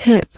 hip.